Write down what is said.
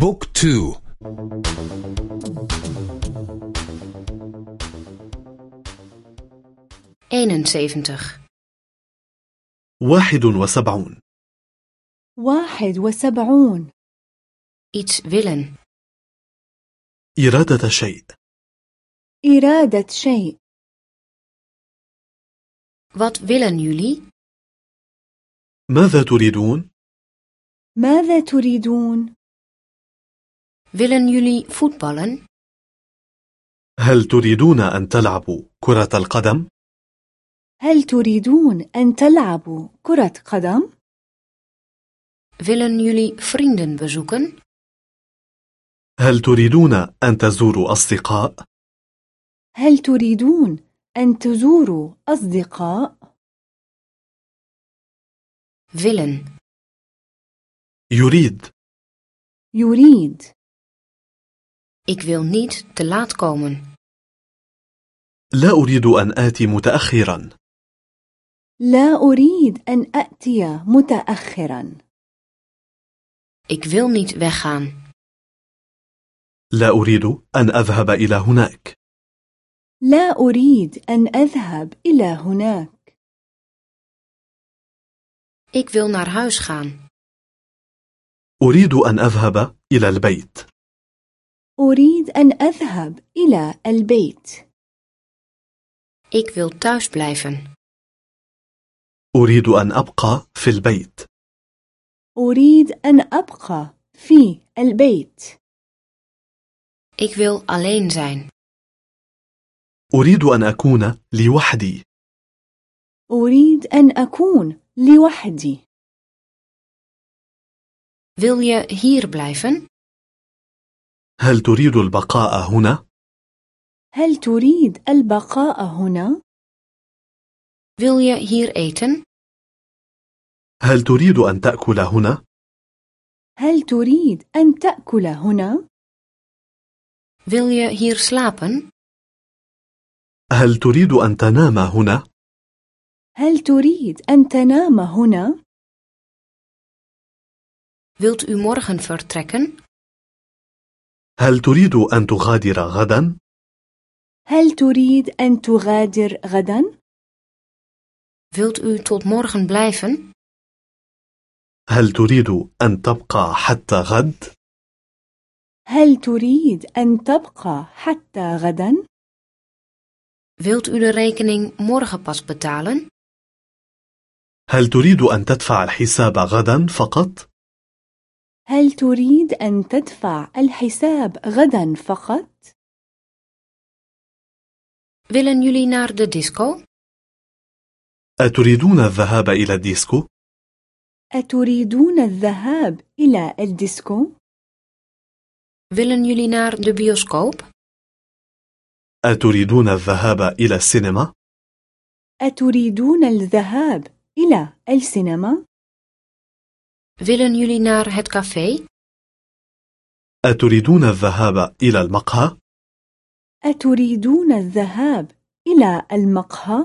بوك تو. واحد وسبعون. واحد وسبعون. Iets willen إرادة شيء. إرادة شيء. Wat willen jullie? ماذا تريدون؟ ماذا تريدون؟ Willen jullie voetballen? هل تريدون أن تلعبوا كرة القدم؟ هل تريدون أن تلعبوا كرة قدم؟ Willen jullie vrienden bezoeken? هل تريدون أن تزوروا أصدقاء؟ هل تريدون أن تزوروا أصدقاء؟ Willen. يريد يريد Ik wil niet te laat komen. لا أريد أن آتي متأخرا لا أريد أن أأتي متأخرا Ik wil niet weggaan. لا أريد أن أذهب إلى هناك لا أريد أن أذهب إلى هناك Ik wil naar huis gaan. أريد أن أذهب إلى البيت أريد أن أذهب إلى البيت Ik wil thuis blijven. أريد أن أبقى في البيت أريد أن أبقى في البيت Ik wil alleen zijn. أريد أن أكون لوحدي أريد أن أكون لوحدي Wil je hier blijven? هل تريد البقاء هنا؟ هل تريد البقاء هنا؟ Wil je hier eten? هل تريد أن تأكل هنا؟ هل تريد أن تأكل هنا؟ Wil je hier slapen? هل تريد أن تنام هنا؟ هل تريد أن تنام هنا؟ Wilt u morgen vertrekken? هل تريد أن تغادر غدا؟ هل تريد أن تغادر غدا؟ Wilt u tot morgen blijven? هل تريد أن تبقى حتى غد؟ هل تريد أن تبقى حتى غدا؟ Wilt u de rekening morgen pas betalen? هل تريد أن تدفع الحساب غدا فقط؟ هل تريد أن تدفع الحساب غدا فقط؟ Willen jullie naar de disco? أتريدون الذهاب إلى الديسكو؟ أتريدون الذهاب إلى الديسكو؟ Willen jullie naar de bioscoop? أتريدون الذهاب إلى السينما؟ أتريدون الذهاب إلى السينما؟ Willen jullie naar het café? أتريدون الذهاب إلى المقهى؟ أتريدون الذهاب إلى المقهى؟